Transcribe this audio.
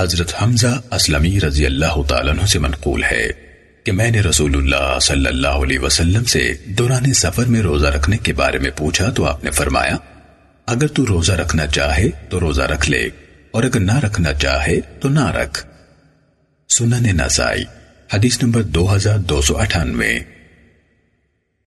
حضرت حمزہ اسلمی رضی اللہ تعالیٰ عنہ سے منقول ہے کہ میں نے رسول اللہ صلی اللہ علیہ وسلم سے دوران سفر میں روزہ رکھنے کے بارے میں پوچھا تو آپ نے فرمایا، اگر تو روزہ رکھنا چاہے تو روزہ رکھ لے، اور اگر نہ رکھنا چاہے تو نہ رکھ۔ سنن نسائی، حدیث نمبر دو ہزار دو سو اٹھانوے۔